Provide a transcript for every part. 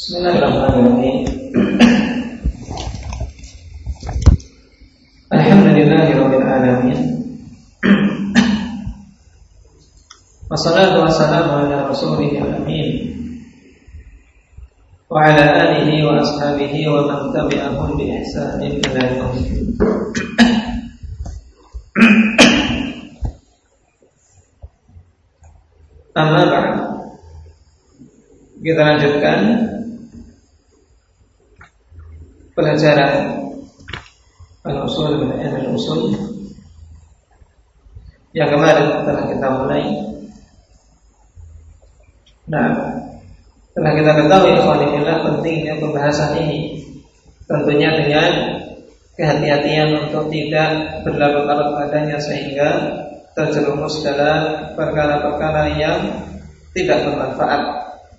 Bismillahirrahmanirrahim. Alamin. Wassalatu wassalamu ala rasulih. Kita lanjutkan pelajaran al-usul min al-usul yang kemarin telah kita mulai. Nah, telah kita ketahui Alhamdulillah pentingnya pembahasan ini Tentunya dengan kehati-hatian untuk tidak berlarut-larut padanya Sehingga terjerumus dalam perkara-perkara yang tidak bermanfaat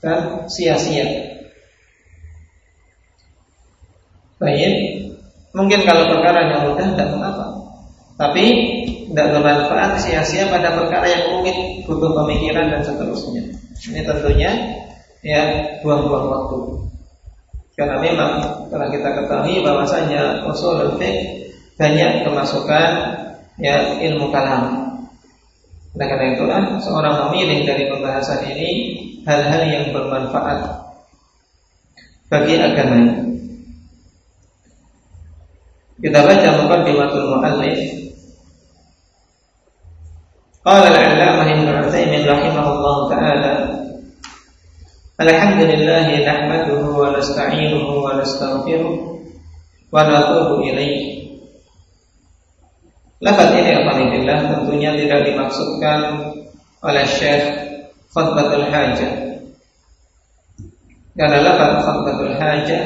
dan sia-sia. Baik, mungkin kalau perkara yang mudah tidak mengapa, tapi tidak bermanfaat sia-sia pada perkara yang rumit, butuh pemikiran dan seterusnya. Ini tentunya ya buang-buang waktu. Karena memang telah kita ketahui bahwasanya usul fiqh banyak kemasukan ya ilmu kalam Nah karena itulah seorang memilih dari pembahasan ini hal-hal yang bermanfaat bagi agama. Kita baca muqaddimatul muallif. Qala al-'allamah Ibnu Utsaimin rahimahullah taala Alhamdulillah nahmaduhu wa nasta'inuhu wa natubu ilaihi Lafaz ini Alhamdulillah tentunya tidak dimaksudkan oleh Syekh Khutbatul Hajah Karena lafaz Khutbatul Hajah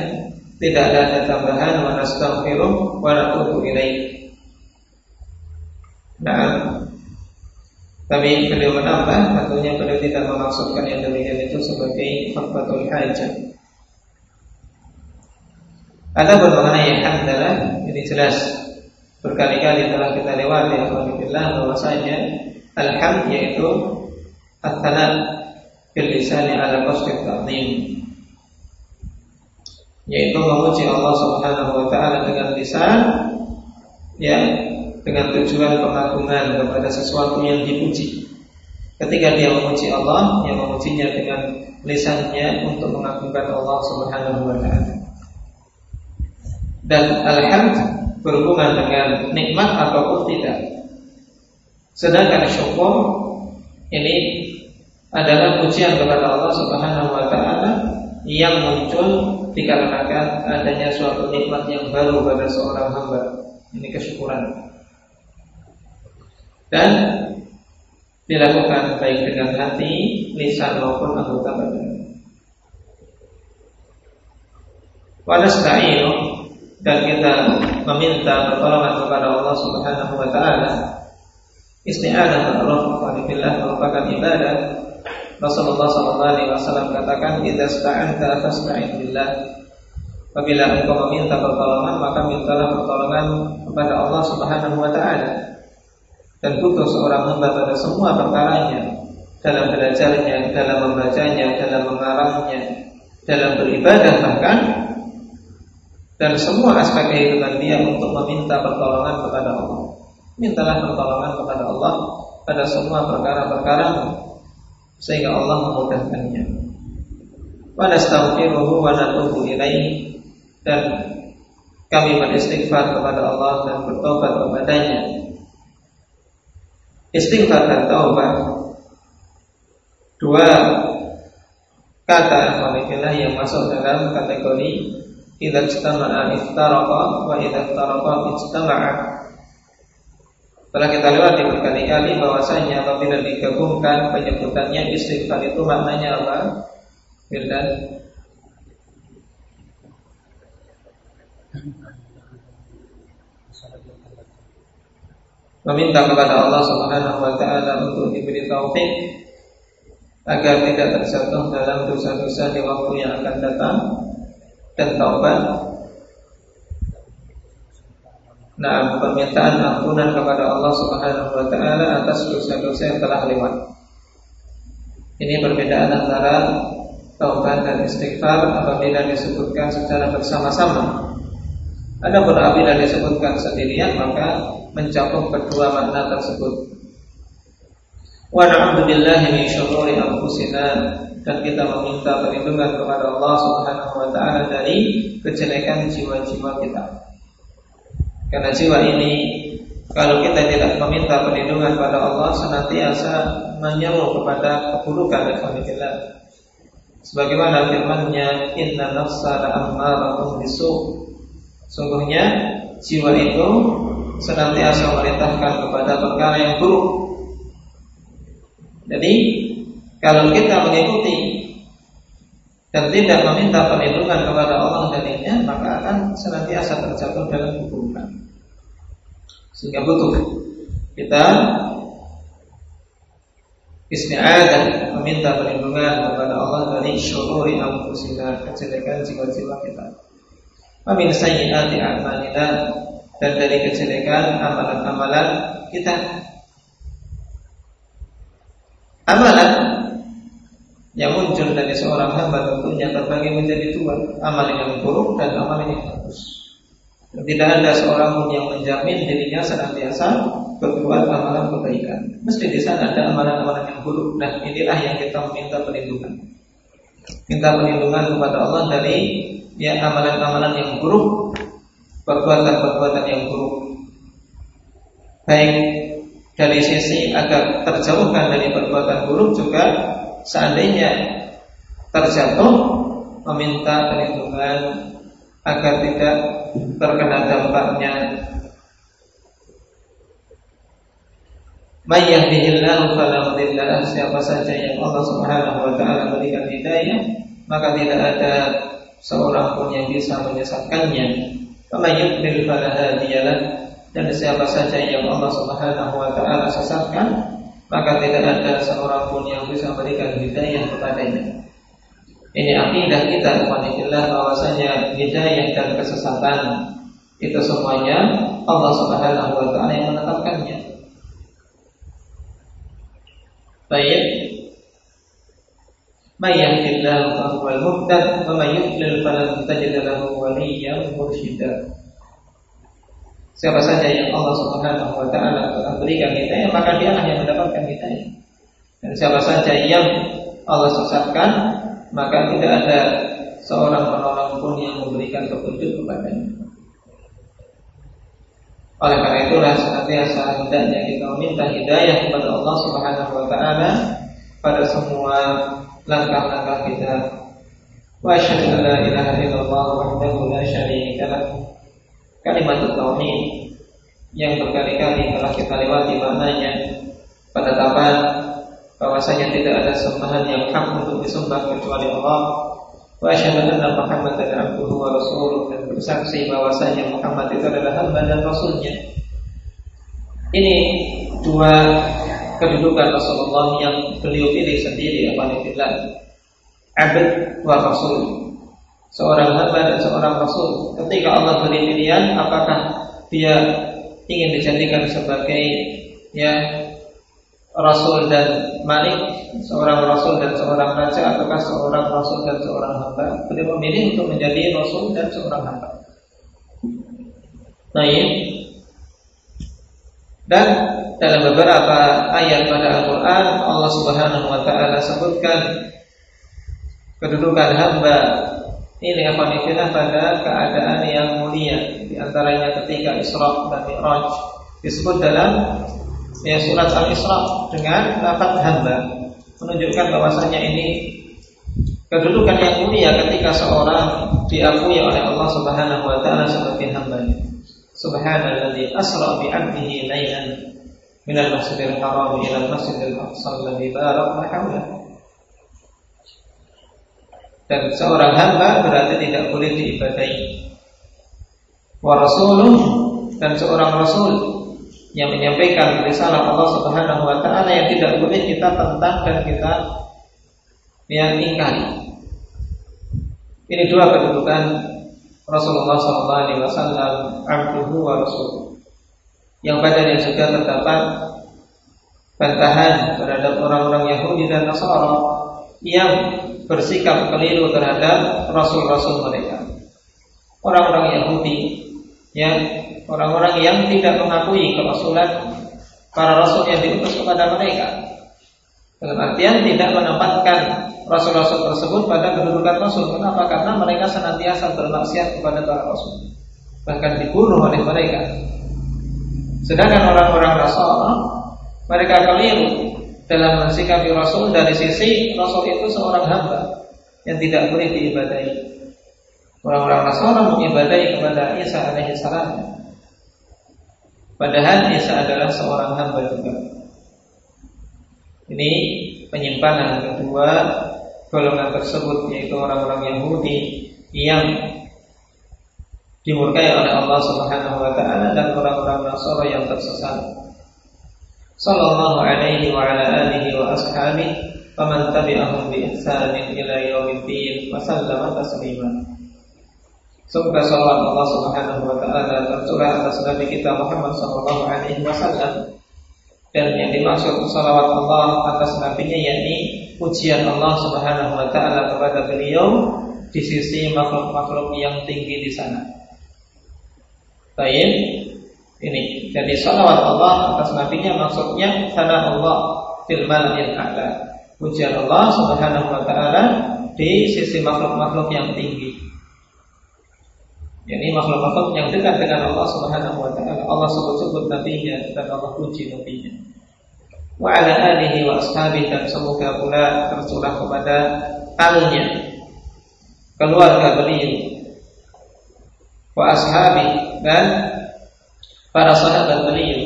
tidak ada tambahan wa nastaghfiruh wa natubu ilaih. Nah, tapi beliau menambah tentunya beliau tidak memaksudkan yang demikian itu sebagai khutbatul hajah. Ada mengenai hamdalah ini jelas Berkali-kali telah kita lewati Alhamdulillah bahwasanya Alhamd yaitu At-tanat Bil lisani ala qasdi ta'zim Yaitu memuji Allah subhanahu wa ta'ala dengan lisan Ya Dengan tujuan pengagungan kepada sesuatu yang dipuji Ketika dia memuji Allah Yang memujinya dengan lisannya Untuk mengagungkan Allah subhanahu wa ta'ala Dan Alhamd berhubungan dengan nikmat ataupun tidak. Sedangkan syukur ini adalah pujian kepada Allah Subhanahu wa taala yang muncul dikarenakan adanya suatu nikmat yang baru pada seorang hamba. Ini kesyukuran. Dan dilakukan baik dengan hati, lisan maupun anggota badan. Wa nasta'inu dan kita meminta pertolongan kepada Allah Subhanahu wa taala. Isti'anah Allah billah merupakan ibadah. Rasulullah sallallahu alaihi wasallam katakan, "Idza sta'anta fasta'in billah." Apabila engkau meminta pertolongan, maka mintalah pertolongan kepada Allah Subhanahu wa taala. Dan butuh seorang hamba pada semua perkaranya, dalam belajarnya, dalam membacanya, dalam mengarangnya, dalam beribadah bahkan dan semua aspek kehidupan dia untuk meminta pertolongan kepada Allah. Mintalah pertolongan kepada Allah pada semua perkara-perkara sehingga Allah memudahkannya. Wa nastaghfiruhu wa natubu ilaihi dan kami beristighfar kepada Allah dan bertobat kepadanya. Istighfar dan taubat dua kata yang masuk dalam kategori Idza ijtama'a iftaraqa wa idza iftaraqa ijtama'a. Telah kita lewati berkali-kali bahwasanya apabila digabungkan penyebutannya istighfar itu maknanya apa? Firdan meminta kepada Allah Subhanahu wa taala untuk diberi taufik agar tidak terjatuh dalam dosa-dosa di waktu yang akan datang dan taubat. Nah, permintaan ampunan kepada Allah Subhanahu wa taala atas dosa-dosa yang telah lewat. Ini perbedaan antara taubat dan istighfar apabila disebutkan secara bersama-sama. Adapun apabila disebutkan sendirian maka mencakup kedua makna tersebut. Wa na'udzu min syururi anfusina dan kita meminta perlindungan kepada Allah Subhanahu wa taala dari kejelekan jiwa-jiwa kita. Karena jiwa ini kalau kita tidak meminta perlindungan pada Allah senantiasa menyeru kepada keburukan dan kehancuran. Sebagaimana firman-Nya, "Inna nafsa la'ammaratun bisu." Sungguhnya jiwa itu senantiasa memerintahkan kepada perkara yang buruk. Jadi, kalau kita mengikuti dan tidak meminta perlindungan kepada Allah darinya, maka akan senantiasa terjatuh dalam keburukan. Sehingga butuh kita isti'adah meminta perlindungan kepada Allah dari syururi anfusina kejelekan jiwa-jiwa kita. Amin sayyiati a'malina dan dari kejelekan amalan-amalan kita. Amalan yang muncul dari seorang hamba tentunya terbagi menjadi dua, amal yang buruk dan amal yang bagus. Tidak ada seorang pun yang menjamin dirinya senantiasa berbuat amalan kebaikan. Mesti di sana ada amalan-amalan yang buruk. Nah, inilah yang kita minta perlindungan. Minta perlindungan kepada Allah dari ya amalan-amalan yang buruk, perbuatan-perbuatan yang buruk. Baik dari sisi agar terjauhkan dari perbuatan buruk juga seandainya terjatuh meminta perlindungan agar tidak terkena dampaknya Mayyahdihillahu fala mudhillalah Siapa saja yang Allah Subhanahu wa taala berikan hidayah, maka tidak ada seorang pun yang bisa menyesatkannya. Wa yudlil fala hadiyalah dan siapa saja yang Allah Subhanahu wa taala sesatkan, maka tidak ada seorang pun yang bisa memberikan hidayah kepadanya. Ini akidah kita kepada bahwasanya hidayah dan kesesatan itu semuanya Allah Subhanahu wa taala yang menetapkannya. Baik. May yahdihillahu fa huwal wa may yudlil falan tajid lahu. Siapa saja yang Allah Subhanahu wa taala berikan hidayah maka dia yang mendapatkan hidayah. Dan siapa saja yang Allah sesatkan maka tidak ada seorang penolong pun yang memberikan petunjuk kepadanya. Oleh karena itulah senantiasa hendaknya kita meminta hidayah kepada Allah Subhanahu wa taala pada semua langkah-langkah kita. Wa asyhadu an la ilaha illallah wahdahu la syarika lah. Kalimat tauhid yang berkali-kali telah kita lewati maknanya pada taban bahwasanya tidak ada sembahan yang hak untuk disembah kecuali Allah wa asyhadu anna Muhammadan abduhu wa rasuluh dan bersaksi bahwasanya Muhammad itu adalah hamba dan rasulnya. Ini dua kedudukan Rasulullah yang beliau pilih sendiri apa billah. Abd wa rasul. Seorang hamba dan seorang rasul. Ketika Allah beri pilihan apakah dia ingin dijadikan sebagai ya rasul dan malik, seorang rasul dan seorang raja ataukah seorang rasul dan seorang hamba? Beliau memilih untuk menjadi rasul dan seorang hamba. Nah ini dan dalam beberapa ayat pada Al-Quran Allah Subhanahu Wa Taala sebutkan kedudukan hamba ini apa dikira pada keadaan yang mulia di antaranya ketika Isra dan Mi'raj disebut dalam ya surat Al-Isra dengan lafaz hamba menunjukkan bahwasanya ini kedudukan yang mulia ketika seorang diakui oleh Allah Subhanahu wa taala sebagai hamba. Subhanalladzi asra bi 'abdihi lailan min al-masjidil haram ila al-masjidil aqsa alladzi barakna hawlahu. Dan seorang hamba berarti tidak boleh diibadahi. Wa rasuluh dan seorang rasul yang menyampaikan risalah Allah Subhanahu wa taala yang tidak boleh kita tentang dan kita yang ingkari. Ini dua kedudukan Rasulullah SAW abduhu wa rasul. Yang padanya juga terdapat bantahan terhadap orang-orang Yahudi dan Nasara yang bersikap keliru terhadap rasul-rasul mereka. Orang-orang Yahudi, ya, orang-orang yang tidak mengakui kerasulan para rasul yang diutus kepada mereka. Dalam artian tidak menempatkan rasul-rasul tersebut pada kedudukan rasul. Kenapa? Karena mereka senantiasa bermaksiat kepada para rasul. Bahkan dibunuh oleh mereka. Sedangkan orang-orang rasul mereka keliru dalam mensikapi Rasul dari sisi Rasul itu seorang hamba yang tidak boleh diibadahi. Orang-orang Nasara mengibadahi kepada Isa alaihissalam. Padahal Isa adalah seorang hamba juga. Ini penyimpanan kedua golongan tersebut yaitu orang-orang Yahudi yang dimurkai oleh Allah Subhanahu wa taala dan orang-orang Nasara yang tersesat sallallahu alaihi wa ala alihi wa ashabihi wa man tabi'ahum bi ihsanin ila yaumiddin wa sallama taslima. Semoga salawat Allah Subhanahu wa taala tercurah atas Nabi kita Muhammad sallallahu alaihi wasallam dan yang dimaksud salawat Allah atas nabinya yakni pujian Allah Subhanahu wa taala kepada beliau di sisi makhluk-makhluk yang tinggi di sana. Baik, ini jadi salawat Allah atas nabinya maksudnya sana Allah fil yang a'la. Pujian Allah Subhanahu wa taala di sisi makhluk-makhluk yang tinggi. Jadi makhluk-makhluk yang dekat dengan Allah Subhanahu wa taala. Allah sebut-sebut nabinya dan Allah puji nabinya. Wa ala alihi wa ashabi dan semoga pula tercurah kepada alnya keluarga beliau wa ashabi dan para sahabat beliau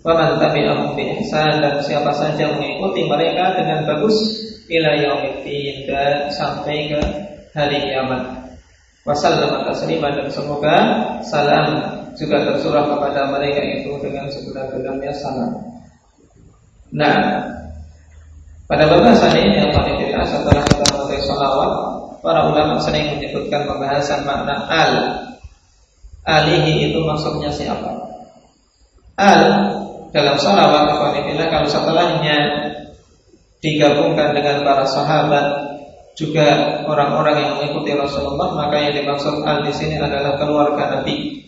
wa man tabi'ahum bi ihsan dan siapa saja mengikuti mereka dengan bagus ila yaumiddin dan sampai ke hari kiamat. Wasallam taslima dan semoga salam juga tersurah kepada mereka itu dengan sebenar-benarnya salam. Nah, pada pembahasan ini yang paling tidak setelah kita mulai salawat, para ulama sering menyebutkan pembahasan makna al. Alihi itu maksudnya siapa? al dalam salawat kalau setelahnya digabungkan dengan para sahabat juga orang-orang yang mengikuti Rasulullah maka yang dimaksud al di sini adalah keluarga Nabi.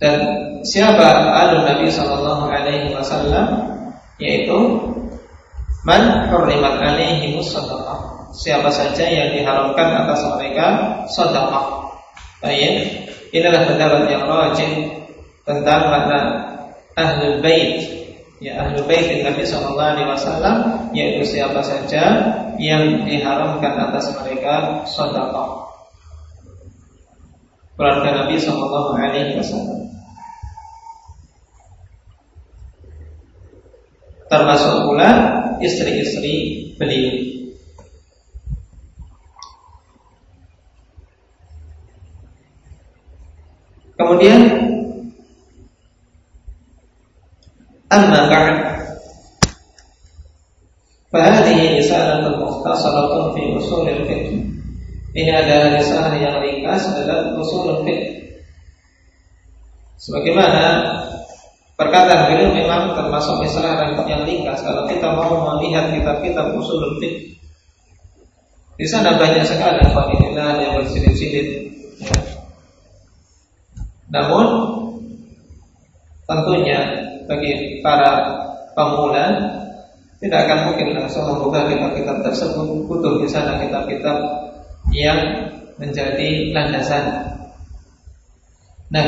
Dan siapa al Nabi Shallallahu Alaihi Wasallam? Yaitu man hurrimat alaihi siapa saja yang diharamkan atas mereka sedekah. Baik inilah pendapat yang rajin tentang makna ahlul bait ya ahlul bait Nabi Shallallahu Alaihi Wasallam yaitu siapa saja yang diharamkan atas mereka sedekah. Keluarga Nabi Shallallahu Alaihi Wasallam. Termasuk pula istri-istri beliau. Kemudian أما بعد فهذه رسالة مختصرة في أصول الفقه Ini adalah risalah yang ringkas dalam usul fiqh. Sebagaimana perkataan beliau memang termasuk risalah yang ringkas kalau kita mau melihat kitab-kitab usul fiqh. Di sana banyak sekali fadilah yang bersilit-silit. Ya. Namun tentunya bagi para pemula tidak akan mungkin langsung membuka kitab-kitab tersebut butuh di sana kitab-kitab yang menjadi landasan. Nah,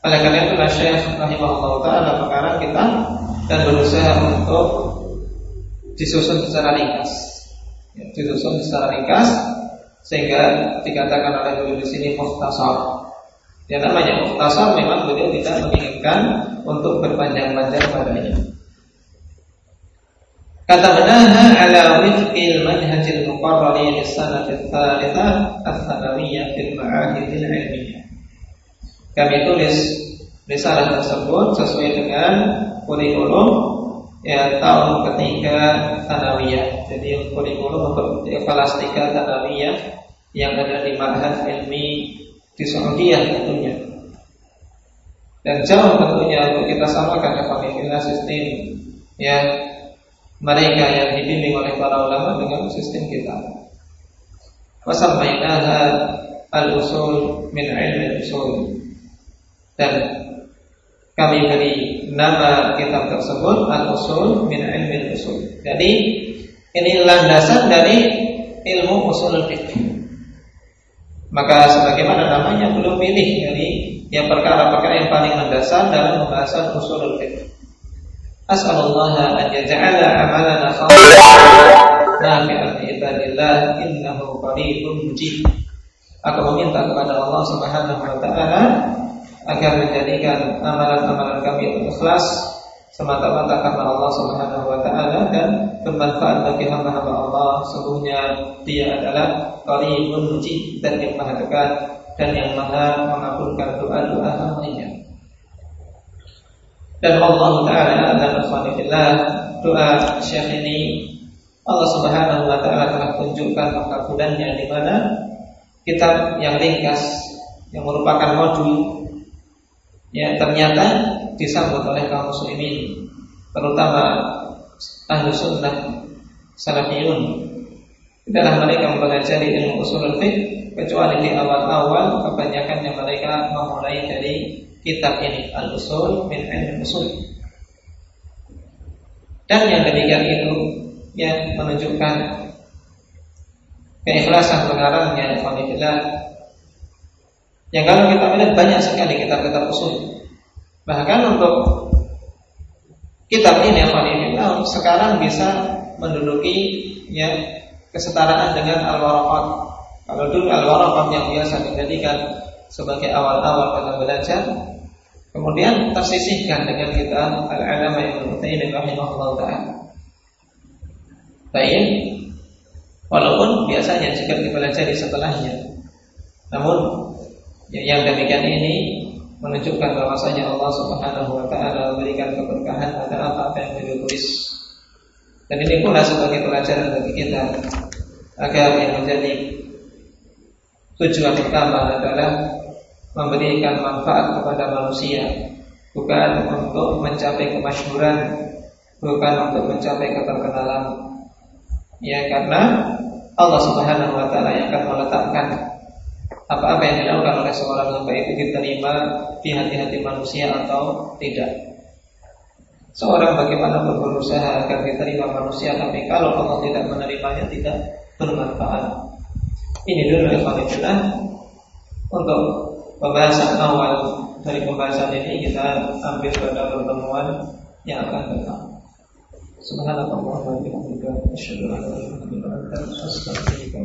oleh karena itu Syekh rahimahullah taala perkara kita dan berusaha untuk disusun secara ringkas. Ya, disusun secara ringkas sehingga dikatakan oleh beliau di sini muhtasar. Yang namanya muhtasar memang beliau tidak menginginkan untuk berpanjang-panjang padanya. Kata benaha ala wifqil manhajil muqarrari di sanati tsalitsah ats-tsanawiyah fil ma'ahidil ilmiyah. Kami tulis risalah tersebut sesuai dengan kurikulum ya tahun ketiga tanawiyah. Jadi kurikulum untuk kelas tiga tanawiyah yang ada di Ma'had Ilmi di Saudi tentunya. Dan jauh tentunya untuk kita samakan kepada sistem ya mereka yang dibimbing oleh para ulama dengan sistem kita. Wasammainaha al-usul min ilmi usul dan kami beri nama kitab tersebut al-usul min ilmi usul. Jadi ini landasan dari ilmu usul fikih. Maka sebagaimana namanya belum pilih dari yang perkara-perkara yang paling mendasar dalam pembahasan usul fikih. As'alullah an yaj'ala amalana nafi'an ibadillah innahu qaribun mujib. Aku meminta kepada Allah Subhanahu wa taala agar menjadikan amalan-amalan kami itu ikhlas semata-mata karena Allah Subhanahu wa taala dan bermanfaat bagi hamba-hamba Allah. Sesungguhnya Dia adalah Qaribun Mujib dan yang Maha dekat dan yang Maha mengabulkan doa-doa hambanya. Dan Allah Taala dan Alhamdulillah doa Syekh ini Allah Subhanahu Wa Taala telah tunjukkan pengakulannya di mana kitab yang ringkas yang merupakan modul yang ternyata disambut oleh kaum muslimin terutama ahlu sunnah salafiyun. Adalah mereka mempelajari ilmu usul fiqh kecuali di awal-awal kebanyakan yang mereka memulai dari kitab ini Al-Usul min Ilmi Usul. Dan yang demikian itu yang menunjukkan keikhlasan pengarangnya yang kalau kita melihat banyak sekali kitab-kitab usul bahkan untuk kitab ini Alhamdulillah sekarang bisa menduduki ya kesetaraan dengan Al-Waraqat kalau dulu Al-Waraqat yang biasa dijadikan sebagai awal-awal kita belajar kemudian tersisihkan dengan kita al-alama yang Utsaimin rahimahullah taala. Baik. Walaupun biasanya jika dipelajari setelahnya. Namun yang demikian ini menunjukkan bahwasanya Allah Subhanahu wa taala memberikan keberkahan pada apa-apa yang beliau tulis. Dan ini pula sebagai pelajaran bagi kita agar yang menjadi tujuan pertama adalah memberikan manfaat kepada manusia bukan untuk mencapai kemasyhuran bukan untuk mencapai keterkenalan ya karena Allah Subhanahu wa taala yang akan meletakkan apa-apa yang dilakukan oleh seorang hamba itu diterima di hati-hati manusia atau tidak. Seorang bagaimanapun berusaha agar diterima manusia tapi kalau Allah tidak menerimanya tidak bermanfaat. Ini dulu yang paling untuk pembahasan awal dari pembahasan ini kita ambil pada pertemuan yang akan datang. Subhanallah wa bihamdika asyhadu an la ilaha illa anta astaghfiruka